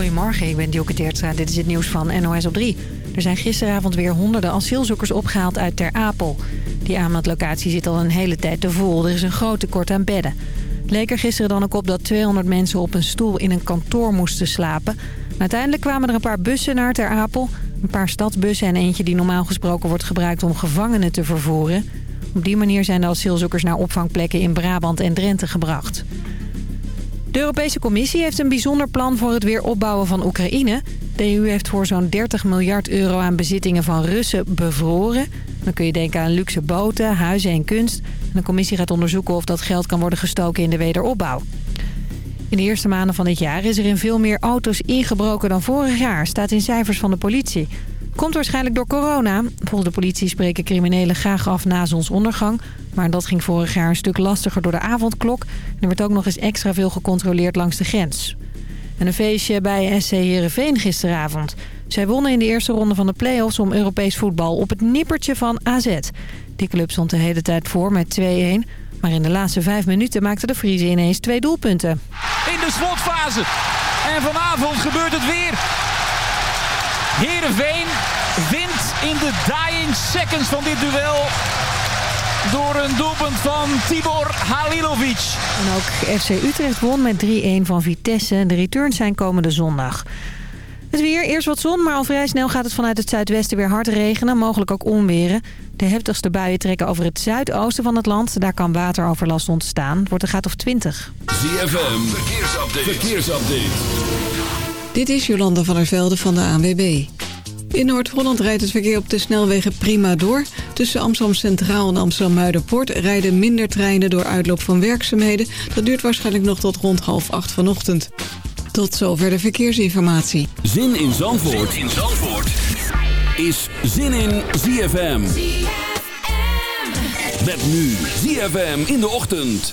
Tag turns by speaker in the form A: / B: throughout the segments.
A: Goedemorgen, ik ben Dioke Teertstra. Dit is het nieuws van NOS op 3. Er zijn gisteravond weer honderden asielzoekers opgehaald uit Ter Apel. Die aanmeldlocatie zit al een hele tijd te vol. Er is een groot tekort aan bedden. Het leek er gisteren dan ook op dat 200 mensen op een stoel in een kantoor moesten slapen. Uiteindelijk kwamen er een paar bussen naar Ter Apel. Een paar stadsbussen en eentje die normaal gesproken wordt gebruikt om gevangenen te vervoeren. Op die manier zijn de asielzoekers naar opvangplekken in Brabant en Drenthe gebracht. De Europese Commissie heeft een bijzonder plan voor het weer opbouwen van Oekraïne. De EU heeft voor zo'n 30 miljard euro aan bezittingen van Russen bevroren. Dan kun je denken aan luxe boten, huizen en kunst. En de commissie gaat onderzoeken of dat geld kan worden gestoken in de wederopbouw. In de eerste maanden van dit jaar is er in veel meer auto's ingebroken dan vorig jaar, staat in cijfers van de politie. Komt waarschijnlijk door corona. Volgens de politie spreken criminelen graag af na zonsondergang. Maar dat ging vorig jaar een stuk lastiger door de avondklok. En er werd ook nog eens extra veel gecontroleerd langs de grens. En een feestje bij SC Heerenveen gisteravond. Zij wonnen in de eerste ronde van de play-offs om Europees voetbal op het nippertje van AZ. Die club stond de hele tijd voor met 2-1. Maar in de laatste vijf minuten maakten de Friese ineens twee doelpunten.
B: In de slotfase. En vanavond gebeurt het weer. Heerenveen wint in de dying seconds van dit duel door een doelpunt van Tibor Halilovic.
A: En ook FC Utrecht won met 3-1 van Vitesse. De returns zijn komende zondag. Het weer, eerst wat zon, maar al vrij snel gaat het vanuit het zuidwesten weer hard regenen. Mogelijk ook onweren. De heftigste buien trekken over het zuidoosten van het land. Daar kan wateroverlast ontstaan. Het wordt een graad of 20.
C: ZFM, verkeersupdate. verkeersupdate.
D: Dit is Jolanda van der Velde van de ANWB. In Noord-Holland rijdt het verkeer op de snelwegen prima door. Tussen Amsterdam Centraal en Amsterdam Muiderpoort rijden minder treinen door uitloop van werkzaamheden. Dat duurt waarschijnlijk nog tot rond half acht vanochtend. Tot zover de verkeersinformatie.
C: Zin in Zandvoort, zin in Zandvoort. is Zin in ZFM. ZFM. Met nu ZFM in de ochtend.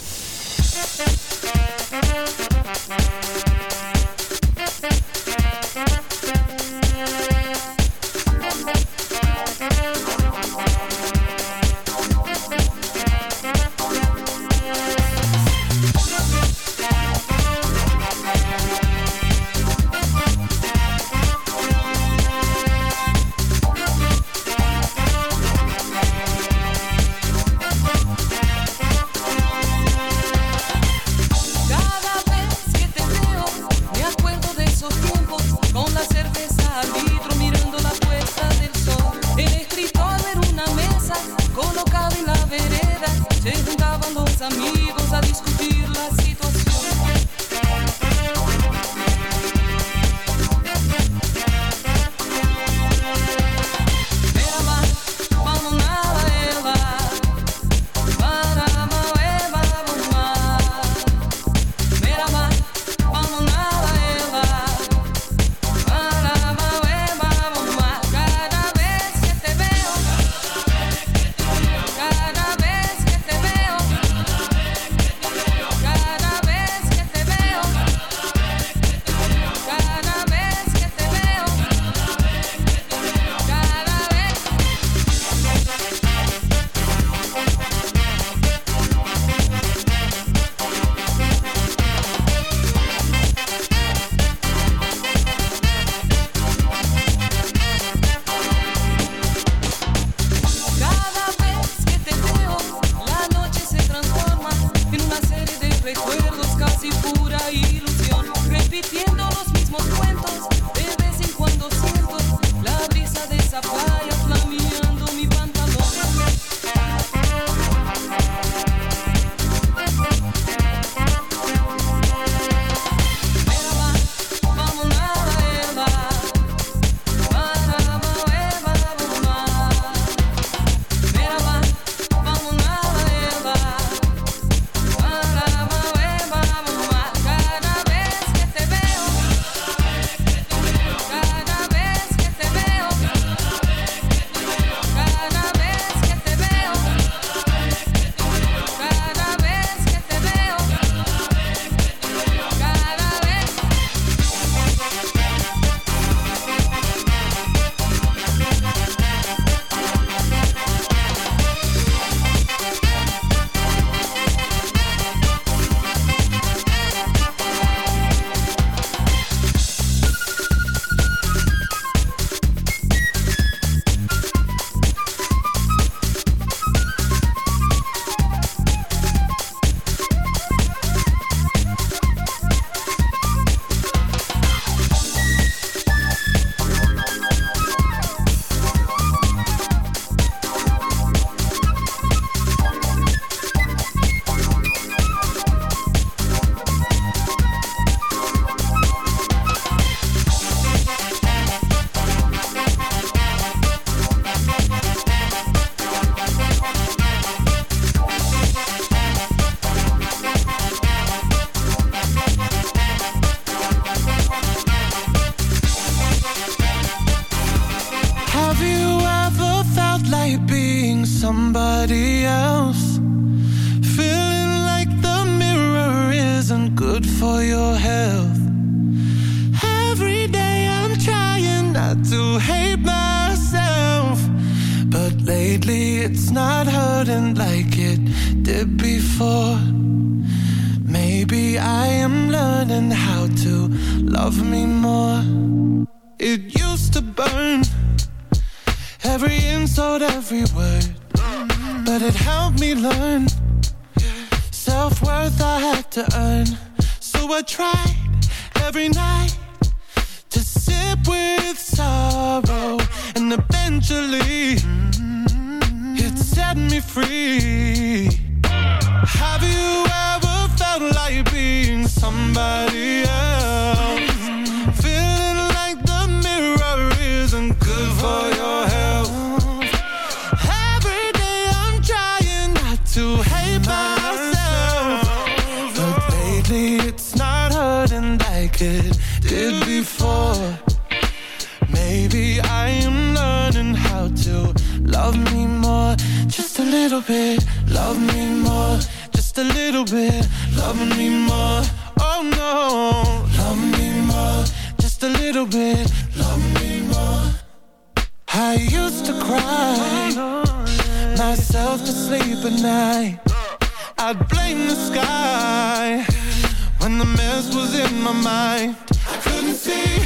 E: couldn't see,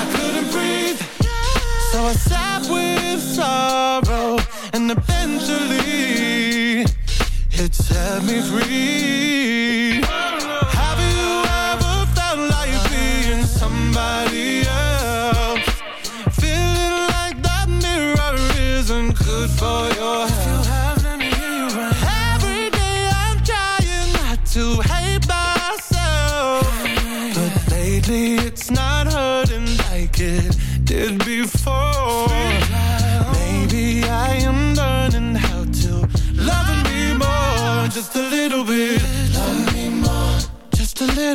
E: I couldn't breathe So I sat with sorrow And eventually It set me free Have you ever felt like being somebody else? Feeling like that mirror isn't good for you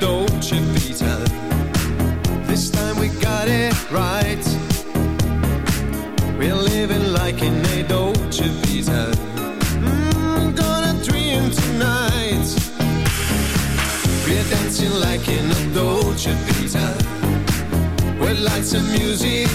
F: don't you, Peter? This time we got it right. We're living like in a Dolce Vita. Mm, gonna dream tonight. We're dancing like in a Dolce Vita. With lights and music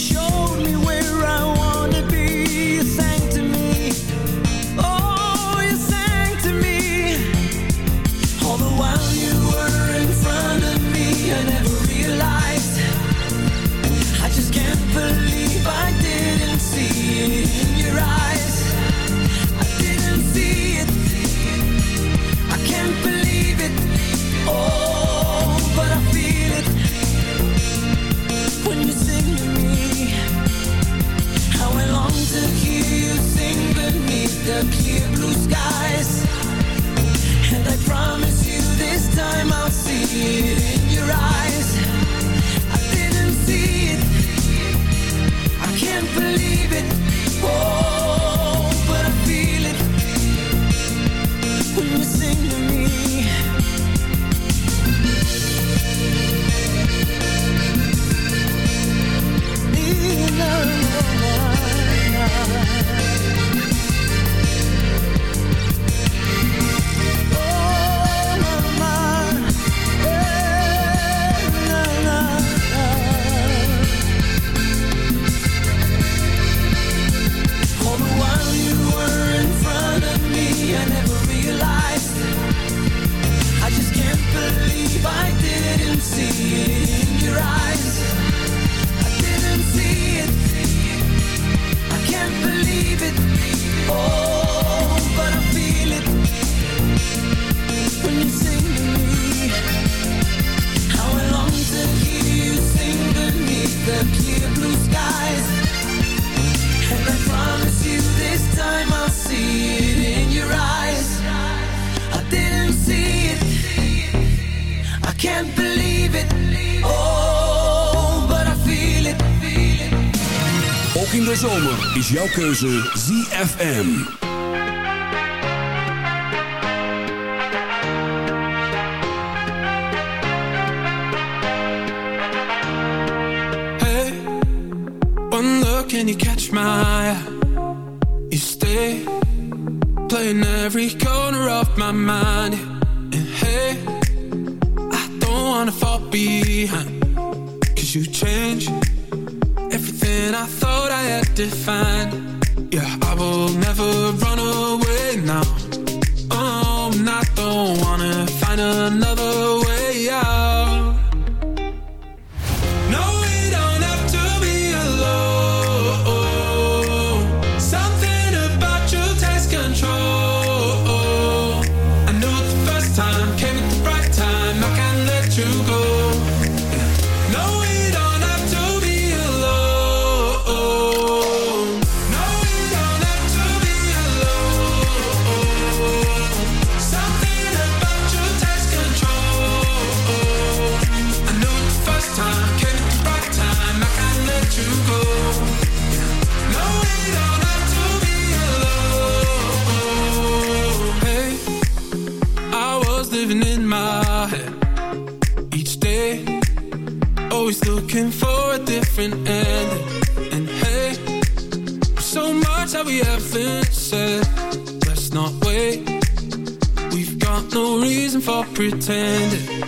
G: show jouw keuze ZFM.
H: pretended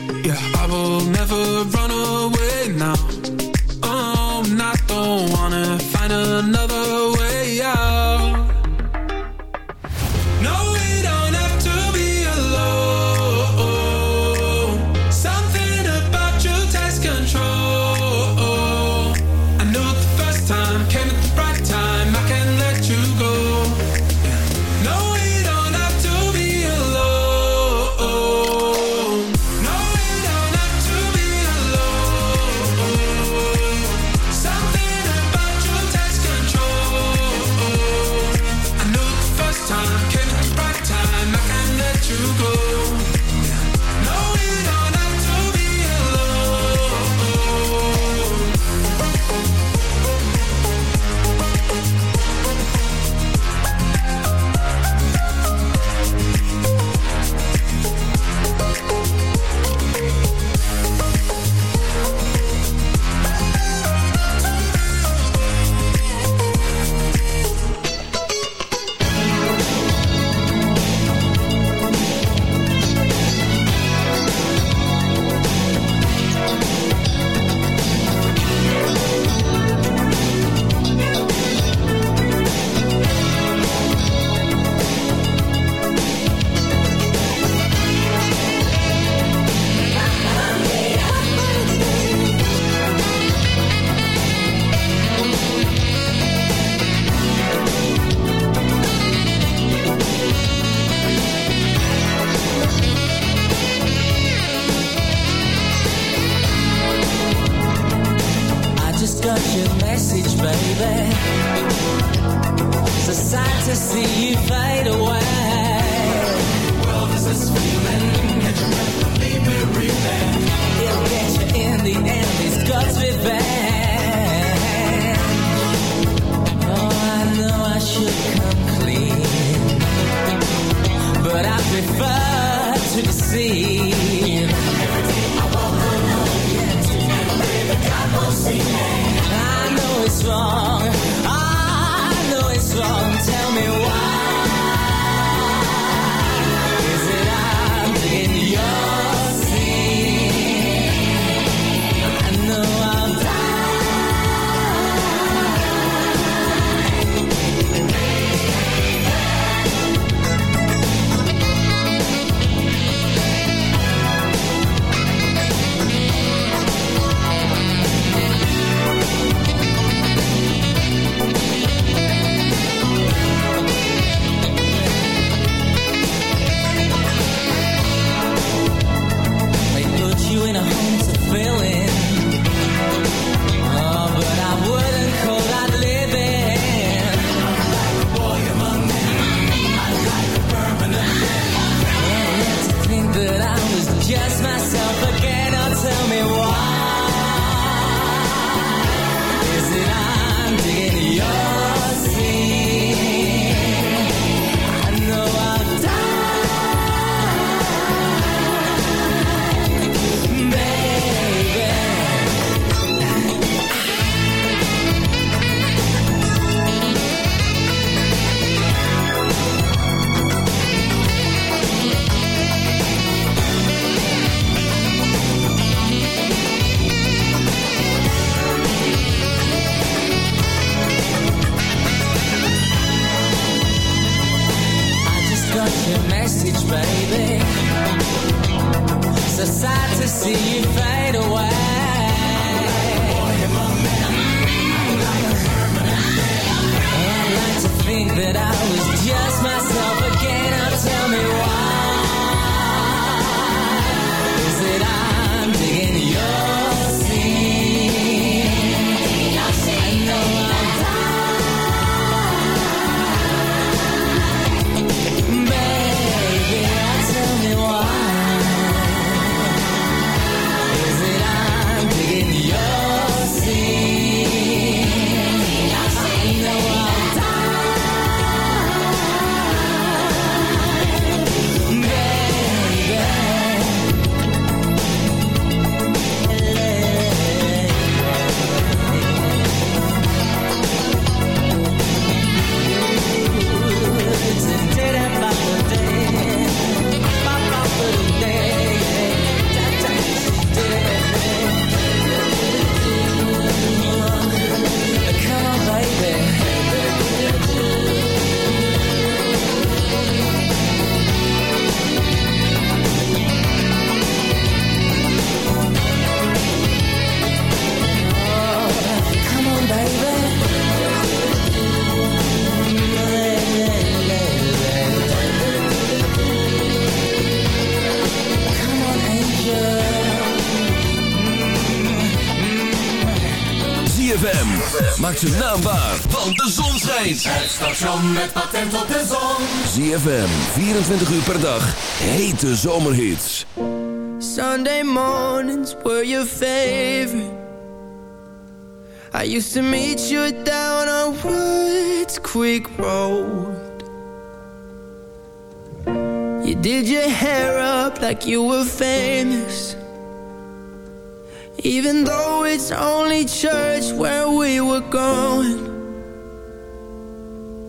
H: just myself again. Oh, tell me why.
I: zijn naam waar, want de zon schijnt.
F: Het station met patent op de zon.
I: ZFM, 24 uur per dag, hete zomerhits.
J: Sunday mornings were your favorite. I used to meet you down on Woods Creek Road. You did your hair up like you were famous. Even though it's only church where we were going.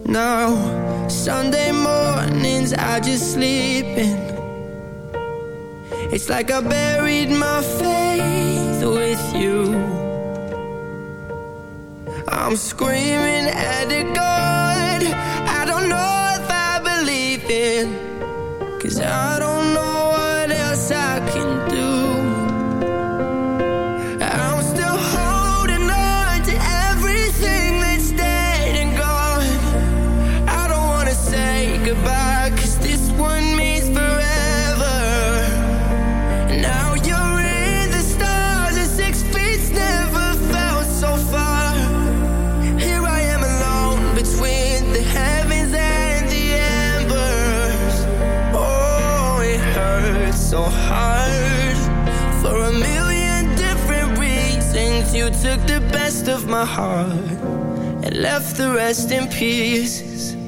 J: Now, Sunday mornings I just sleep in It's like I buried my faith with you. I'm screaming at the God I don't know if I believe in. Cause I don't know tried so hard for a million different reasons. You took the best of my heart and left the rest in pieces.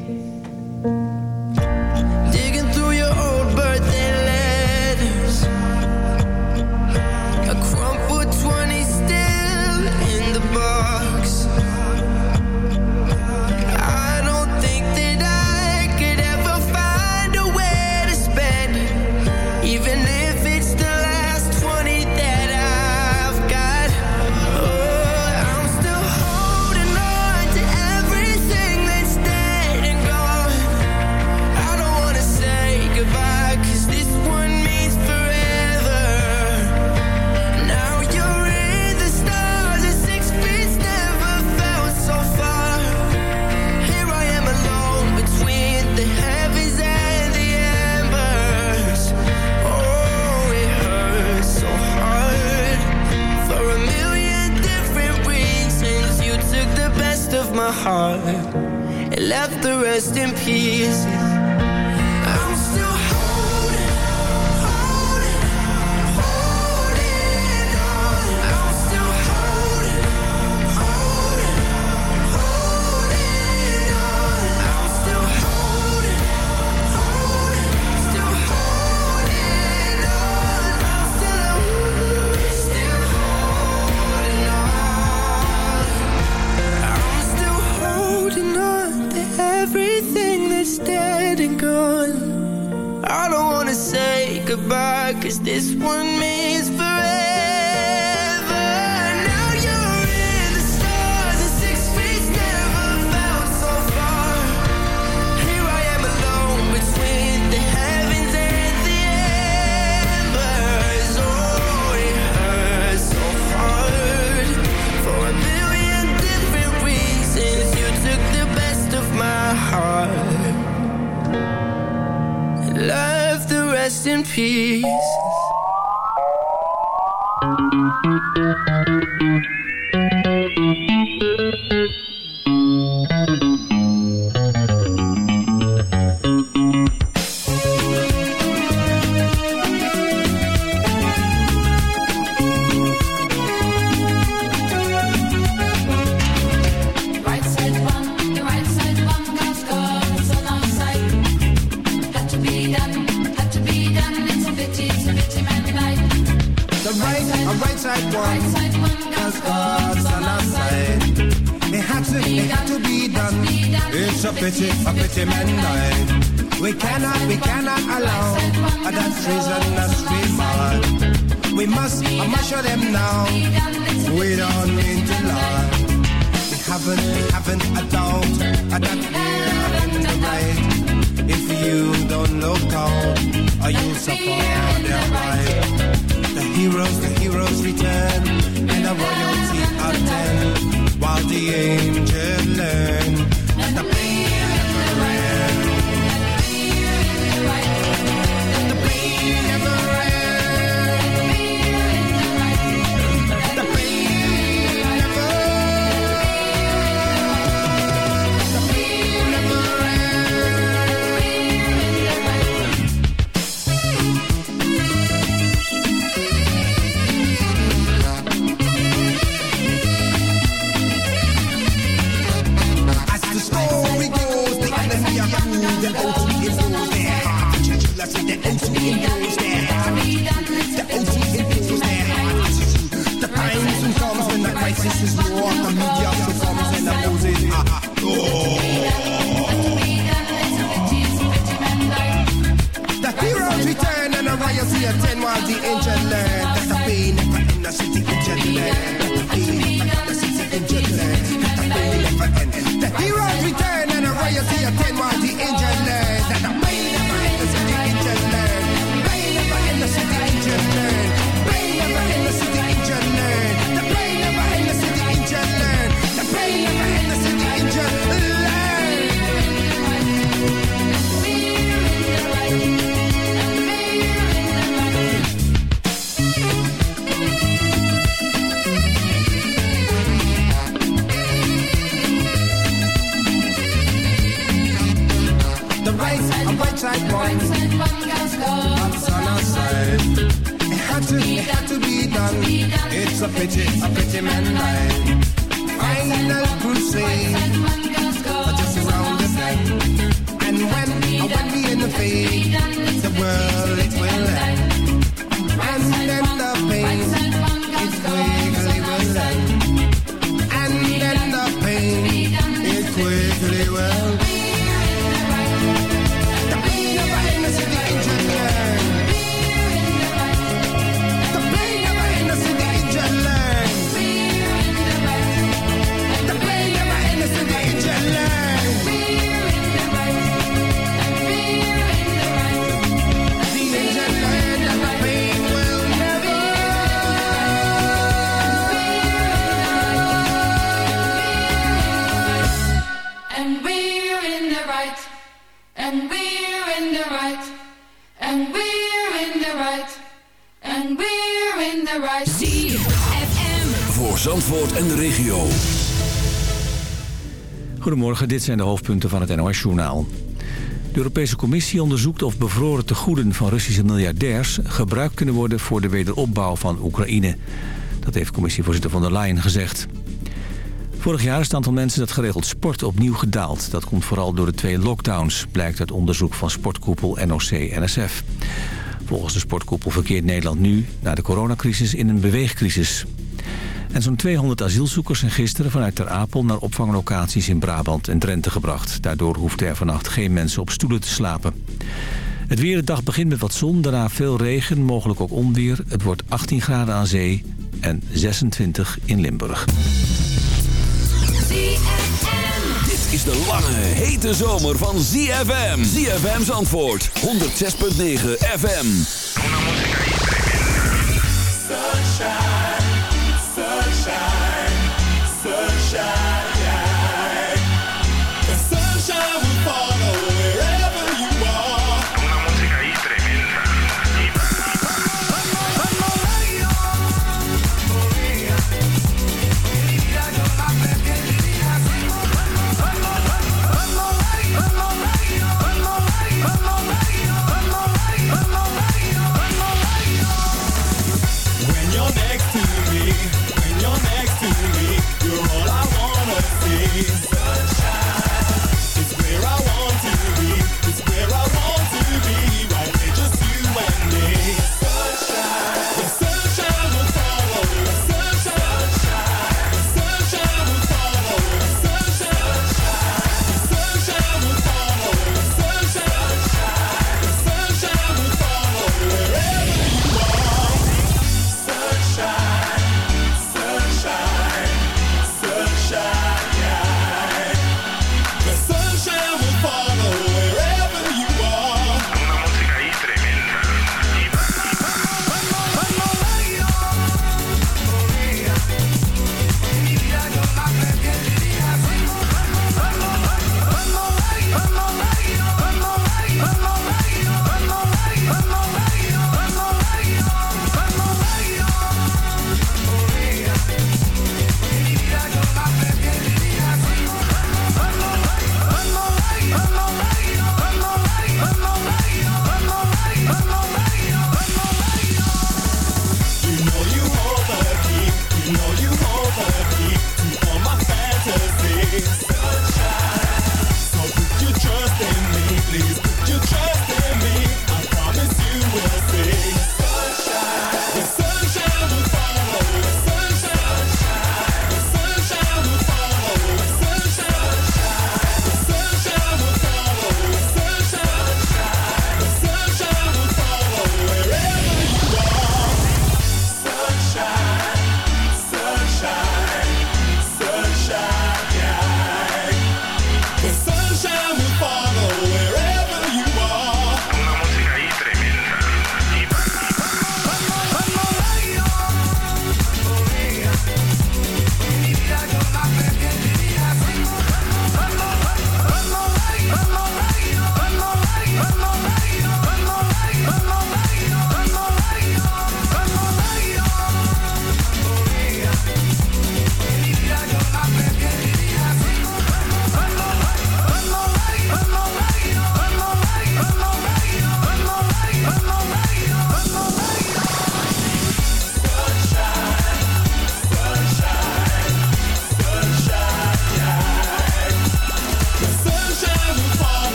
K: Goedemorgen, dit zijn de hoofdpunten van het NOS-journaal. De Europese Commissie onderzoekt of bevroren tegoeden van Russische miljardairs... gebruikt kunnen worden voor de wederopbouw van Oekraïne. Dat heeft commissievoorzitter von der Leyen gezegd. Vorig jaar is het aantal mensen dat geregeld sport opnieuw gedaald. Dat komt vooral door de twee lockdowns, blijkt uit onderzoek van sportkoepel NOC-NSF. Volgens de sportkoepel verkeert Nederland nu, na de coronacrisis, in een beweegcrisis. En zo'n 200 asielzoekers zijn gisteren vanuit Ter Apel... naar opvanglocaties in Brabant en Drenthe gebracht. Daardoor hoefden er vannacht geen mensen op stoelen te slapen. Het weer, de begint met wat zon, daarna veel regen, mogelijk ook onweer. Het wordt 18 graden aan zee en 26 in Limburg.
L: Dit is de lange, hete zomer van ZFM. ZFM's antwoord, 106.9 FM.
M: Sunshine. Sunshine, sunshine.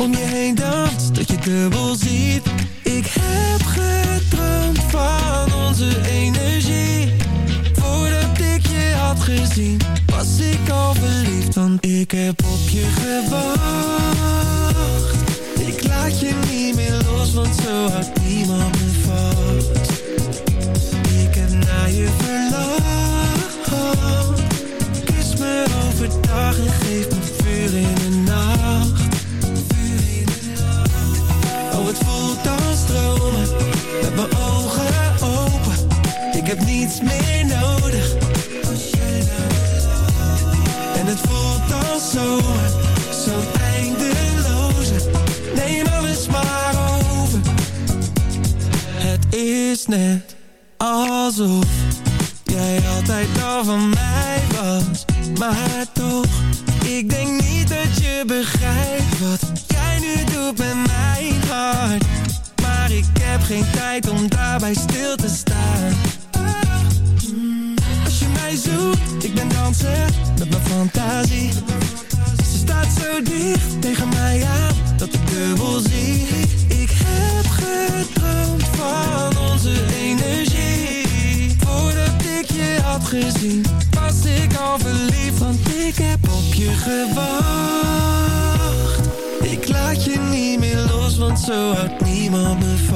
E: Om je heen danst Dat je dubbel ziet. Ik heb gedroomd van onze energie. Voordat ik je had gezien Was ik al verliefd Want ik heb op je gewacht. Ik laat je niet meer los Want zo houdt niemand me vast Ik heb naar je verlangd. Kus me overdag en geef me meer nodig. En het voelt al zo, zo eindeloze. Neem alles maar over. Het is net alsof jij altijd al van mij was. Maar toch, ik denk niet dat je begrijpt wat jij nu doet met mijn hart. Maar ik heb geen tijd om daarbij stil te zijn Ze staat zo dicht tegen mij aan Dat ik dubbel zie. Ik heb gedroomd van onze energie. Voordat ik je had gezien Was ik al verliefd Want ik heb op je gewacht. Ik laat je niet meer los Want zo houdt niemand me vast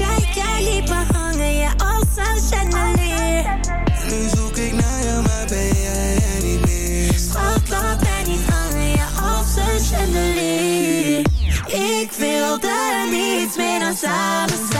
I: jij, jij
N: liep me
I: hangen, je als een chandelier.
N: Nu zoek ik naar jou, maar ben jij er niet meer.
I: Schalklap ben niet hangen, je als een chandelier. Ik
N: wil er
I: niets meer dan samen zijn.